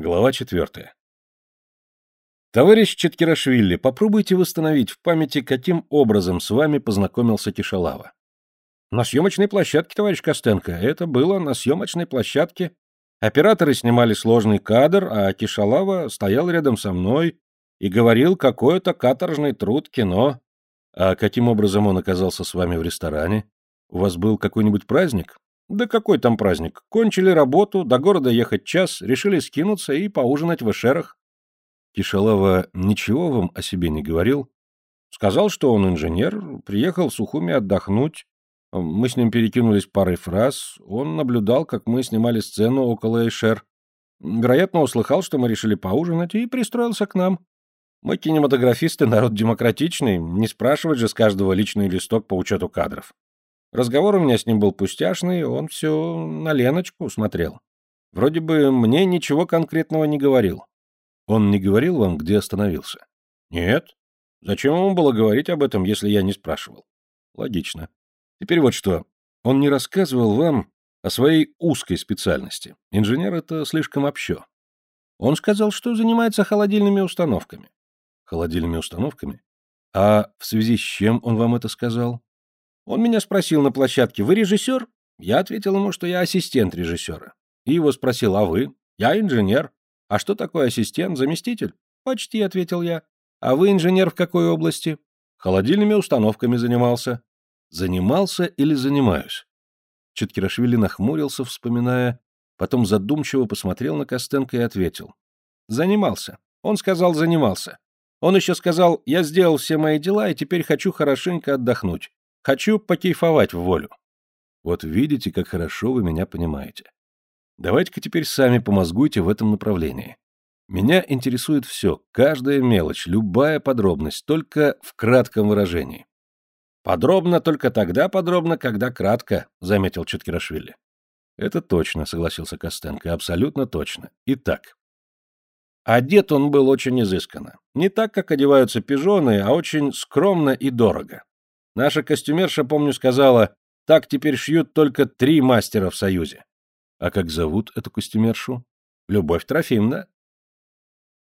Глава четвертая. Товарищ Четкирашвили, попробуйте восстановить в памяти, каким образом с вами познакомился Кишалава. На съемочной площадке, товарищ Костенко. Это было на съемочной площадке. Операторы снимали сложный кадр, а Кишалава стоял рядом со мной и говорил, какой это каторжный труд кино. А каким образом он оказался с вами в ресторане? У вас был какой-нибудь праздник? Да какой там праздник? Кончили работу, до города ехать час, решили скинуться и поужинать в эшерах. Кишалава ничего вам о себе не говорил? Сказал, что он инженер, приехал в Сухуми отдохнуть. Мы с ним перекинулись парой фраз. Он наблюдал, как мы снимали сцену около Эшер. Вероятно, услыхал, что мы решили поужинать, и пристроился к нам. Мы, кинематографисты, народ демократичный, не спрашивать же с каждого личный листок по учету кадров. Разговор у меня с ним был пустяшный, он все на Леночку смотрел. Вроде бы мне ничего конкретного не говорил. Он не говорил вам, где остановился? Нет. Зачем ему было говорить об этом, если я не спрашивал? Логично. Теперь вот что. Он не рассказывал вам о своей узкой специальности. Инженер — это слишком общо. Он сказал, что занимается холодильными установками. Холодильными установками? А в связи с чем он вам это сказал? Он меня спросил на площадке, вы режиссер? Я ответил ему, что я ассистент режиссера. И его спросил, а вы? Я инженер. А что такое ассистент, заместитель? Почти, ответил я. А вы инженер в какой области? Холодильными установками занимался. Занимался или занимаюсь? Четкирашвили нахмурился, вспоминая, потом задумчиво посмотрел на Костенко и ответил. Занимался. Он сказал, занимался. Он еще сказал, я сделал все мои дела и теперь хочу хорошенько отдохнуть. Хочу покейфовать в волю. Вот видите, как хорошо вы меня понимаете. Давайте-ка теперь сами помозгуйте в этом направлении. Меня интересует все, каждая мелочь, любая подробность, только в кратком выражении. Подробно только тогда подробно, когда кратко, заметил Чуткирашвили. Это точно, согласился Костенко, абсолютно точно. Итак. Одет он был очень изысканно. Не так, как одеваются пижоны, а очень скромно и дорого. Наша костюмерша, помню, сказала, так теперь шьют только три мастера в Союзе. А как зовут эту костюмершу? Любовь Трофимовна.